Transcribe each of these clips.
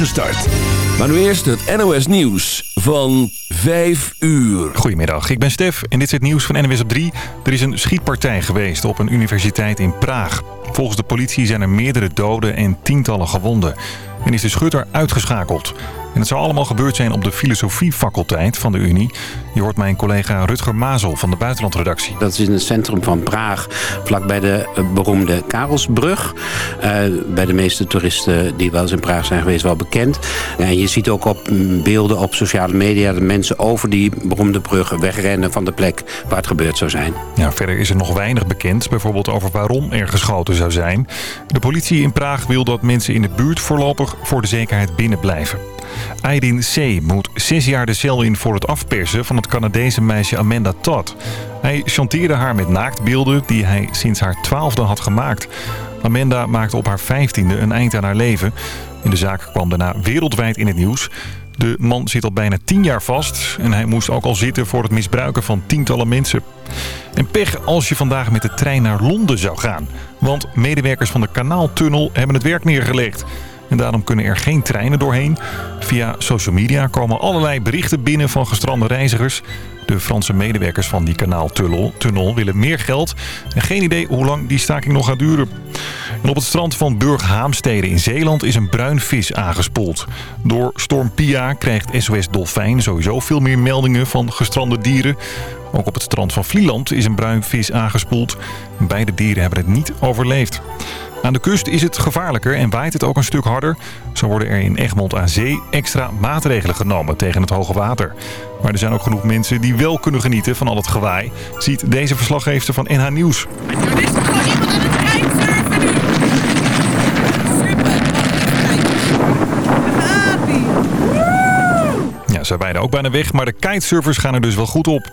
start. Maar nu eerst het NOS Nieuws van 5 uur. Goedemiddag, ik ben Stef en dit is het nieuws van NWS op 3. Er is een schietpartij geweest op een universiteit in Praag. Volgens de politie zijn er meerdere doden en tientallen gewonden. En is de schutter uitgeschakeld. En het zou allemaal gebeurd zijn op de filosofiefaculteit van de Unie. Je hoort mijn collega Rutger Mazel van de buitenlandredactie. Dat is in het centrum van Praag, vlakbij de eh, beroemde Karelsbrug. Uh, bij de meeste toeristen die wel eens in Praag zijn geweest wel bekend. En je ziet ook op mm, beelden op sociale media... dat mensen over die beroemde brug wegrennen van de plek waar het gebeurd zou zijn. Ja, verder is er nog weinig bekend, bijvoorbeeld over waarom er geschoten zou zijn. De politie in Praag wil dat mensen in de buurt voorlopig voor de zekerheid binnen blijven. Aydin C. moet zes jaar de cel in voor het afpersen van het Canadese meisje Amanda Todd. Hij chanteerde haar met naaktbeelden die hij sinds haar twaalfde had gemaakt. Amanda maakte op haar vijftiende een eind aan haar leven. In de zaak kwam daarna wereldwijd in het nieuws. De man zit al bijna tien jaar vast en hij moest ook al zitten voor het misbruiken van tientallen mensen. En pech als je vandaag met de trein naar Londen zou gaan. Want medewerkers van de kanaaltunnel hebben het werk neergelegd. En daarom kunnen er geen treinen doorheen. Via social media komen allerlei berichten binnen van gestrande reizigers. De Franse medewerkers van die kanaaltunnel tunnel willen meer geld. En geen idee hoe lang die staking nog gaat duren. En op het strand van Burghaamstede in Zeeland is een bruin vis aangespoeld. Door storm Pia krijgt SOS Dolfijn sowieso veel meer meldingen van gestrande dieren. Ook op het strand van Vlieland is een bruin vis aangespoeld. Beide dieren hebben het niet overleefd. Aan de kust is het gevaarlijker en waait het ook een stuk harder. Zo worden er in Egmond aan zee extra maatregelen genomen tegen het hoge water. Maar er zijn ook genoeg mensen die wel kunnen genieten van al het gewaai. Ziet deze verslaggever van NH Nieuws. Ze wijden ook bijna weg, maar de kitesurfers gaan er dus wel goed op.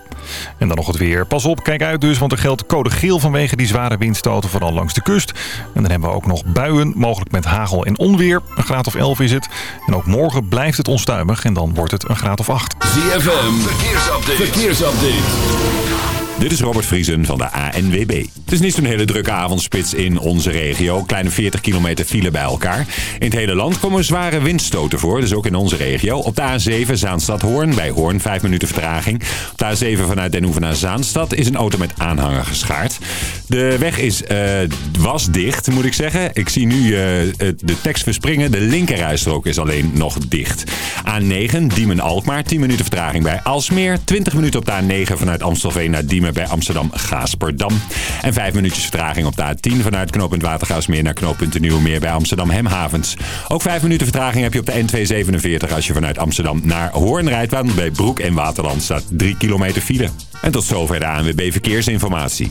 En dan nog het weer. Pas op, kijk uit dus, want er geldt code geel vanwege die zware windstoten, vooral langs de kust. En dan hebben we ook nog buien, mogelijk met hagel en onweer. Een graad of 11 is het. En ook morgen blijft het onstuimig en dan wordt het een graad of 8. ZFM, verkeersupdate. verkeersupdate. Dit is Robert Vriesen van de ANWB. Het is niet zo'n hele drukke avondspits in onze regio. Kleine 40 kilometer file bij elkaar. In het hele land komen zware windstoten voor, dus ook in onze regio. Op de A7 Zaanstad-Hoorn, bij Hoorn 5 minuten vertraging. Op de A7 vanuit Den Hoeven naar Zaanstad is een auto met aanhanger geschaard. De weg is, uh, was dicht, moet ik zeggen. Ik zie nu uh, de tekst verspringen. De linkerrijstrook is alleen nog dicht. A9 Diemen-Alkmaar, 10 minuten vertraging bij Alsmeer. 20 minuten op de A9 vanuit Amstelveen naar Diemen bij Amsterdam-Gaasperdam. En 5 minuutjes vertraging op de A10 vanuit knooppunt Watergaasmeer naar knooppunt de Nieuwmeer bij Amsterdam-Hemhavens. Ook 5 minuten vertraging heb je op de N247 als je vanuit Amsterdam naar Hoorn rijdt. Want bij Broek en Waterland staat 3 kilometer file. En tot zover de ANWB Verkeersinformatie.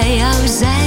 Bij jou zijn.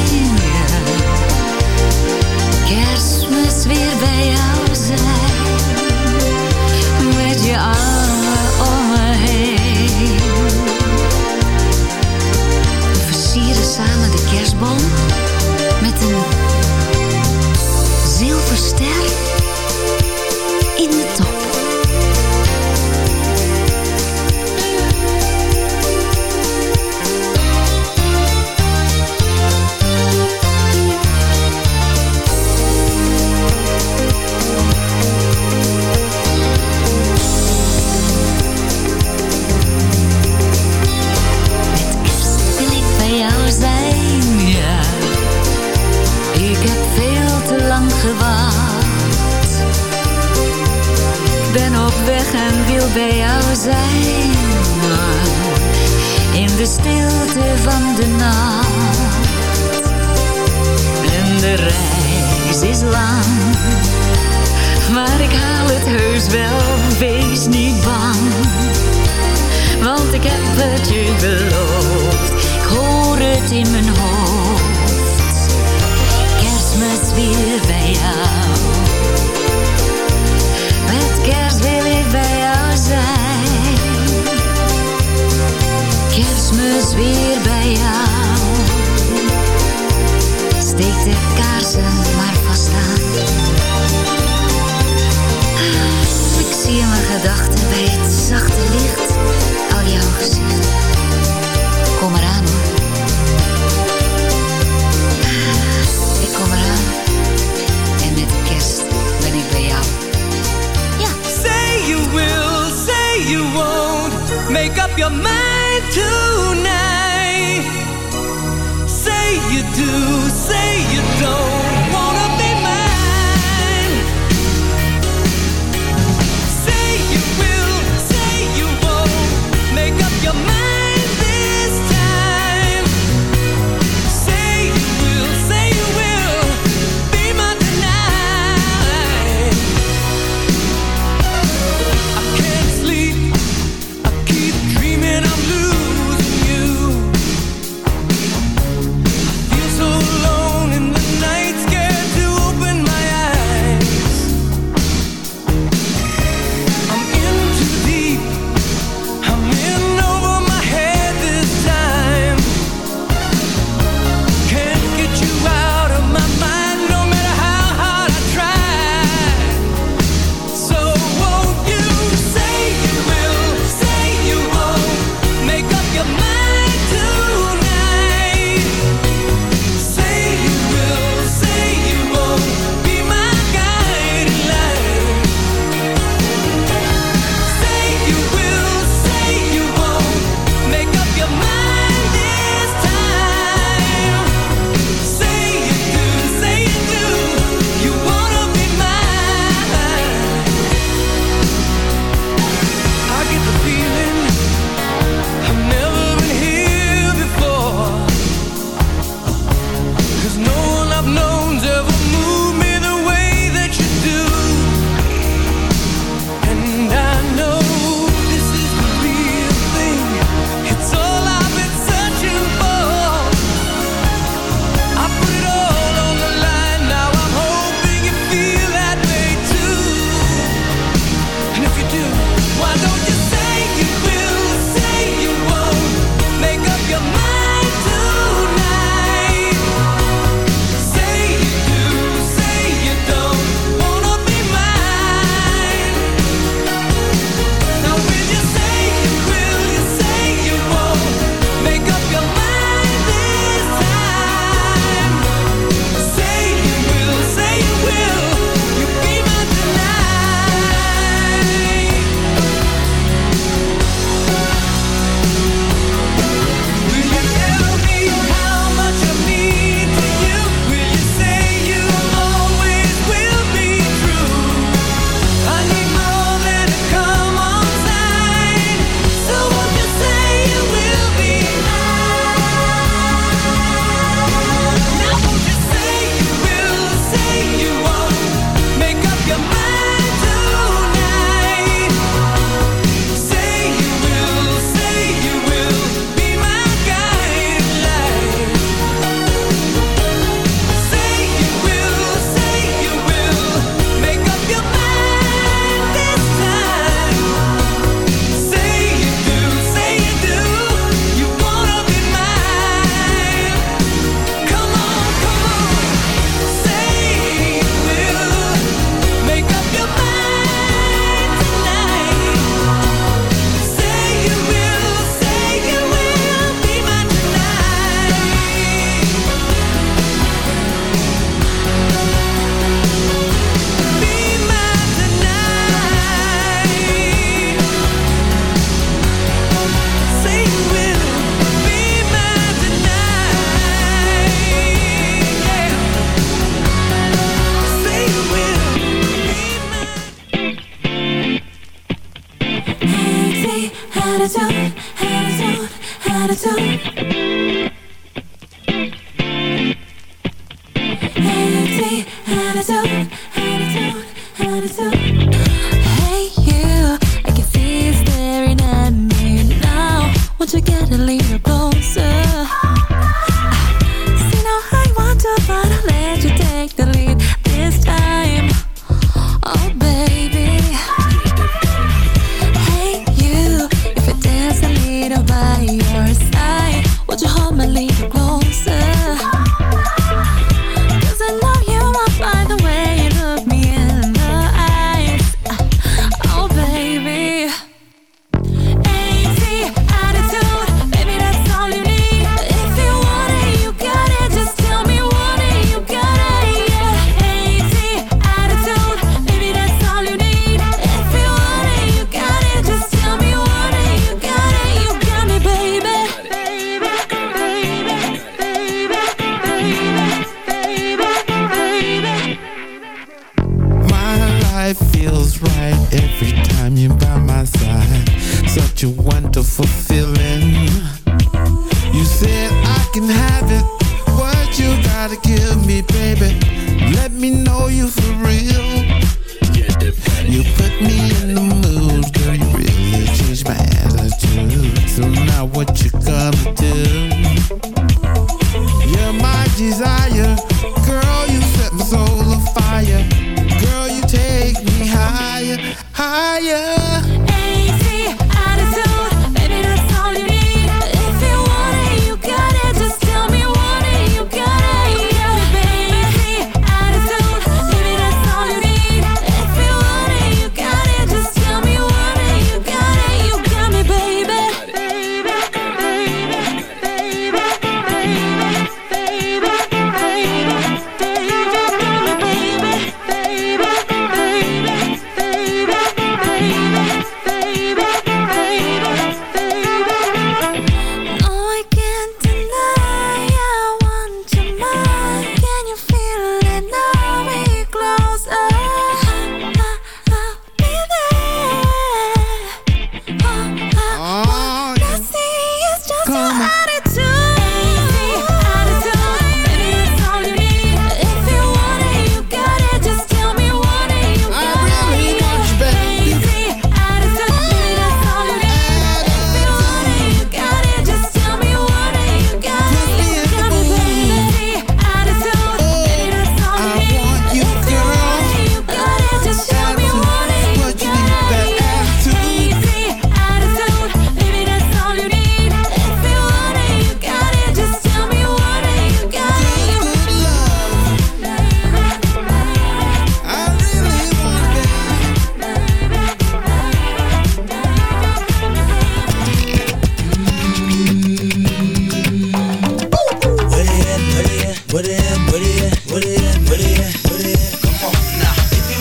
Make up your mind tonight.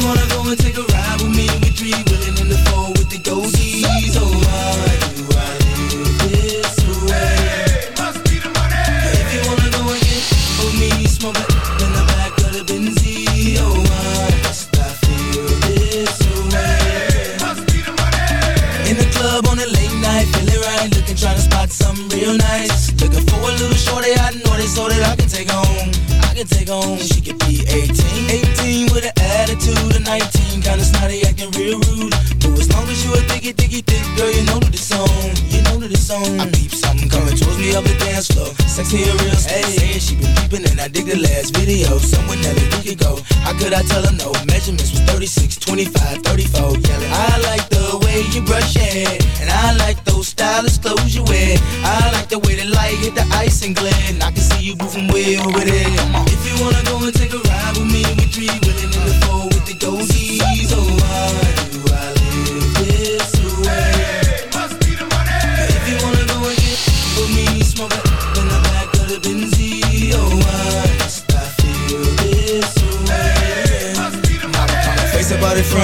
wanna go and take a ride with me? We three willing in the four with the. Oh, do, I this must be the money. If you wanna go and get me, smoke in the back of the Oh, must I feel this must be the money. In the club on a late night, feeling right, looking trying to spot some real nice. Looking for a little shorty, I know they so that I can take I can take home materials. Hey. saying she been peeping and I dig the last video. Someone that we could go. How could I tell her no? Measurements was 36, 25, 34. Yelling. I like the way you brush your hair, and I like those stylish clothes you wear. I like the way the light hit the ice and glint. I can see you moving way over there. If you wanna go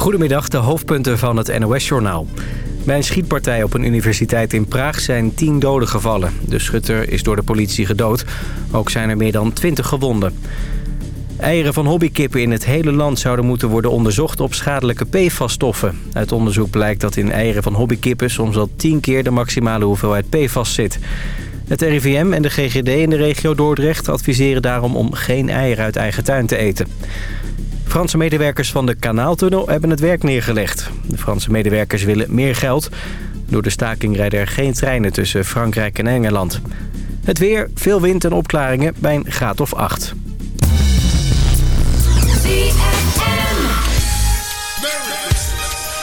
Goedemiddag, de hoofdpunten van het NOS-journaal. Bij een schietpartij op een universiteit in Praag zijn tien doden gevallen. De schutter is door de politie gedood. Ook zijn er meer dan twintig gewonden. Eieren van hobbykippen in het hele land zouden moeten worden onderzocht op schadelijke PFAS-stoffen. Uit onderzoek blijkt dat in eieren van hobbykippen soms al tien keer de maximale hoeveelheid PFAS zit. Het RIVM en de GGD in de regio Dordrecht adviseren daarom om geen eieren uit eigen tuin te eten. Franse medewerkers van de Kanaaltunnel hebben het werk neergelegd. De Franse medewerkers willen meer geld. Door de staking rijden er geen treinen tussen Frankrijk en Engeland. Het weer, veel wind en opklaringen bij een graad of 8.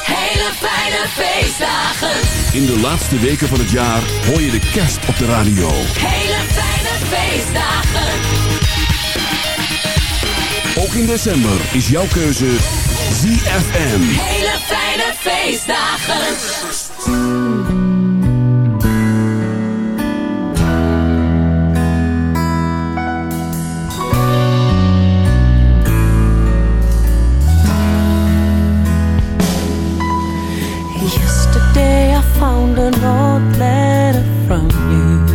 Hele fijne feestdagen. In de laatste weken van het jaar hoor je de kerst op de radio. Hele fijne feestdagen. Ook in december is jouw keuze ZFM. Hele fijne feestdagen. Yesterday I found an old letter from you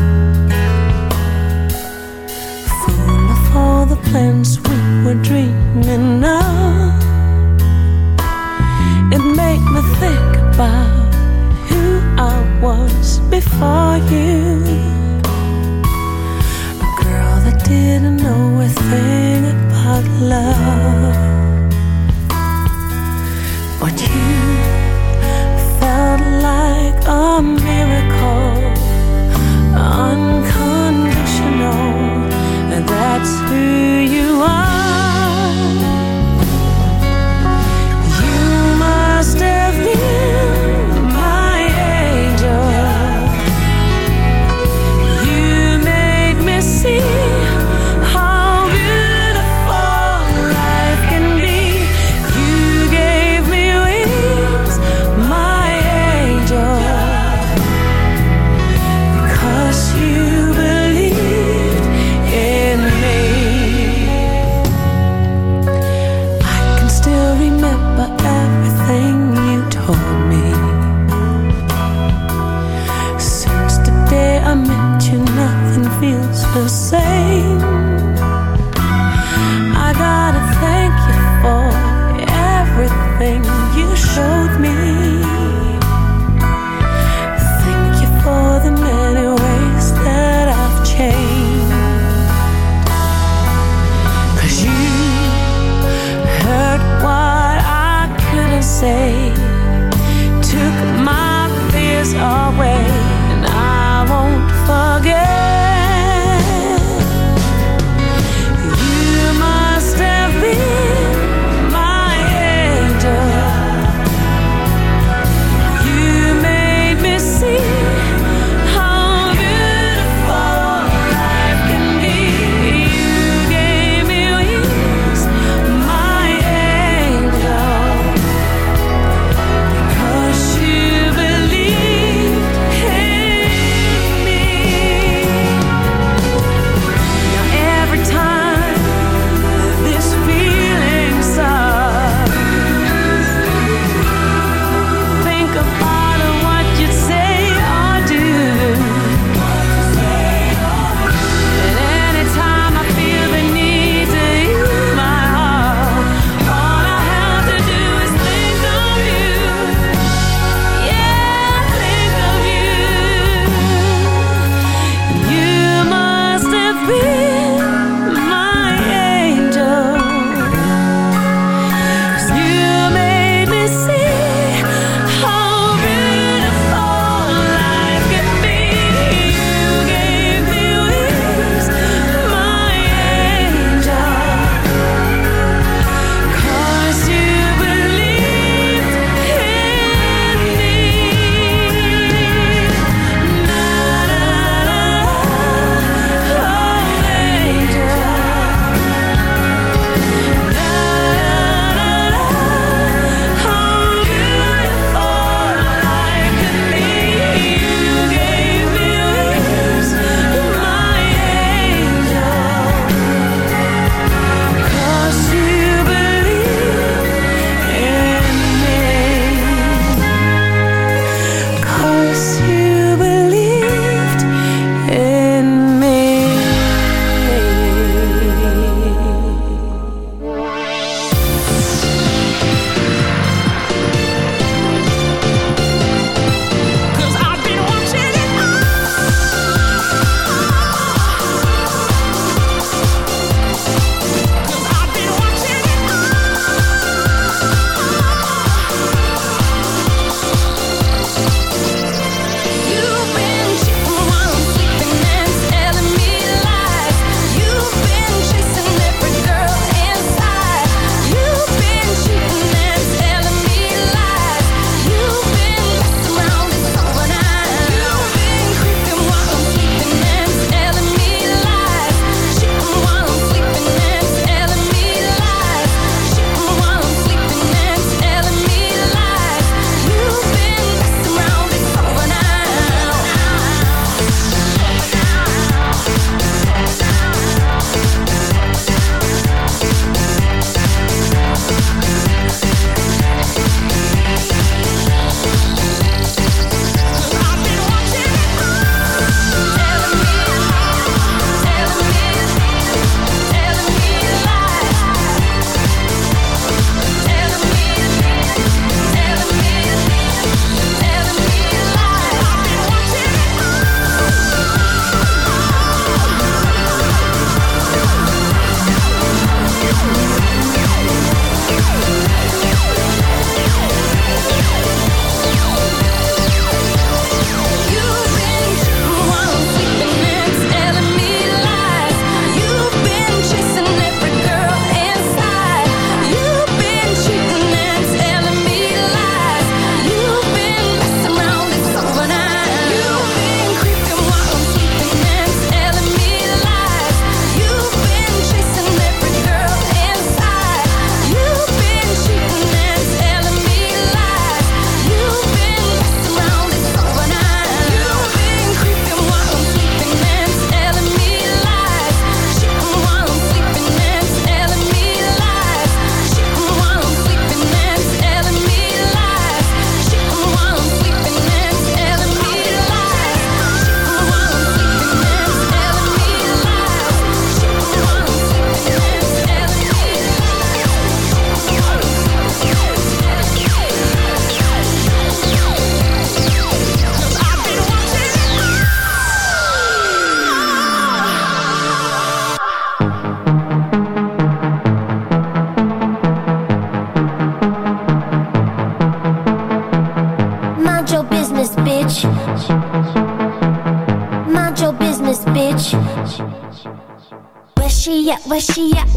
Full of all the plans were dreaming of. It made me think about who I was before you. A girl that didn't know a thing about love. But you felt like a miracle, unconditional, and that's who you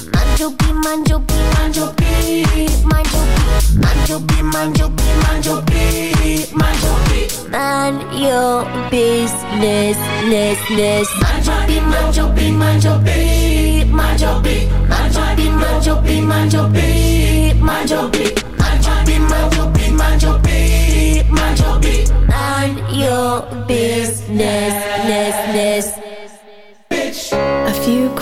Beat, mind your beat, mind your beat, mind your beat. Mind your beat, mind your beat, mind your business, ness, ness. Mind your beat, mind your beat, mind your beat, mind your beat. Mind your beat, mind your beat, mind your beat, mind your beat. Mind your beat,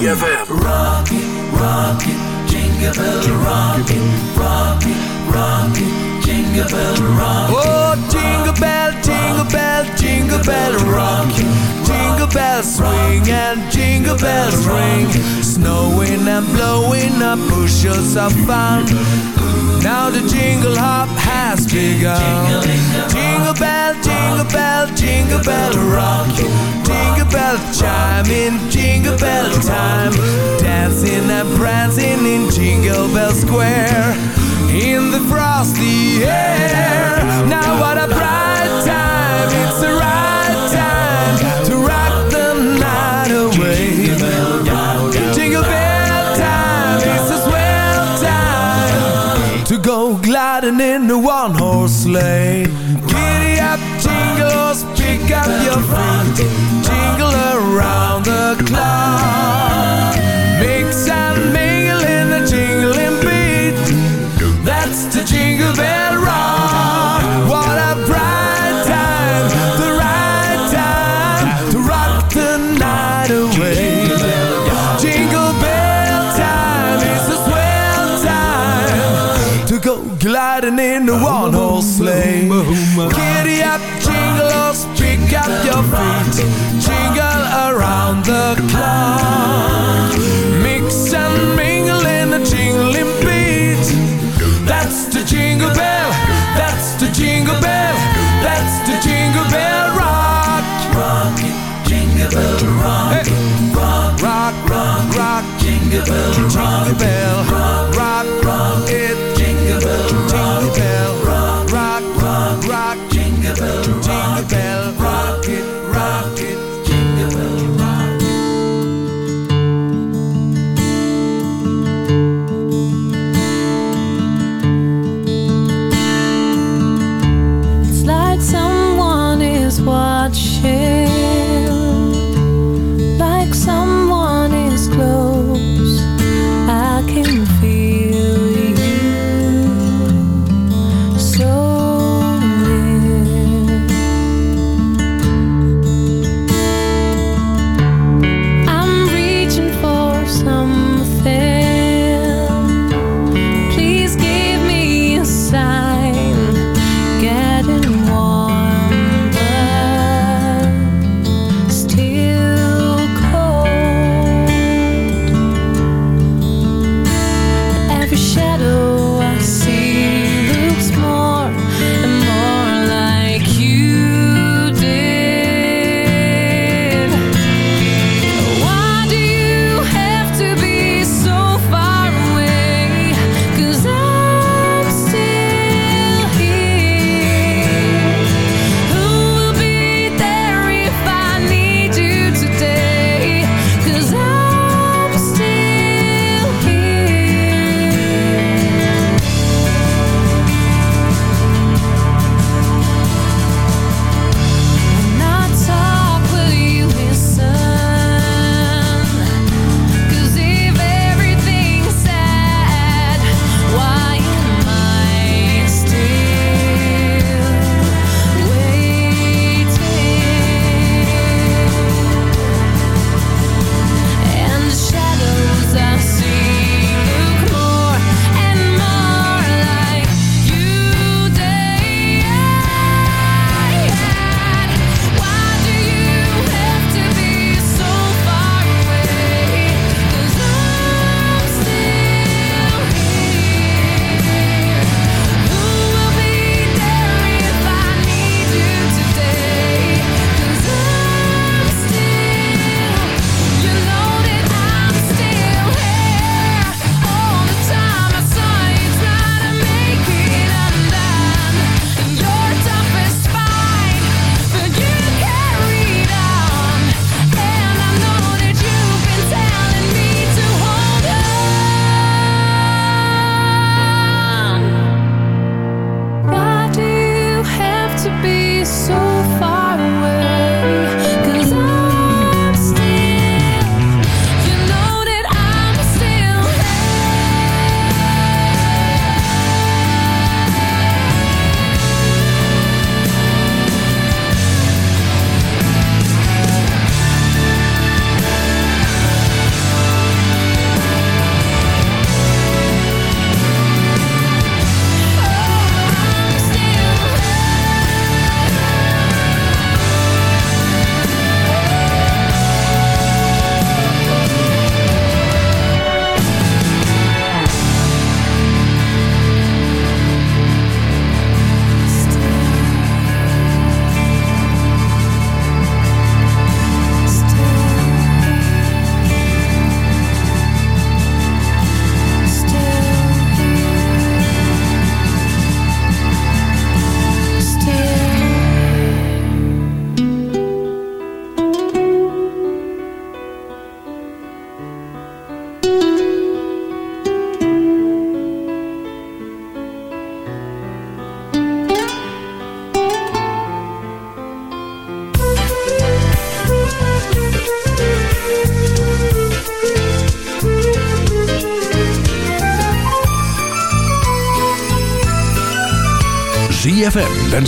ZFM. Nobel Square in the frosty air. Now what a bright time, it's the right time to rock the night away. Jingle bell time, it's a swell time to go gliding in a one horse sleigh. Giddy up, jingle horse, pick up your feet, jingle around the clock. rock, rock, rock, rock, rock, jingle bell, jingle bell, rock, rock, rock, it, jingle bell, jingle bell, rock, rock, rock, rock, jingle bell, jingle bell.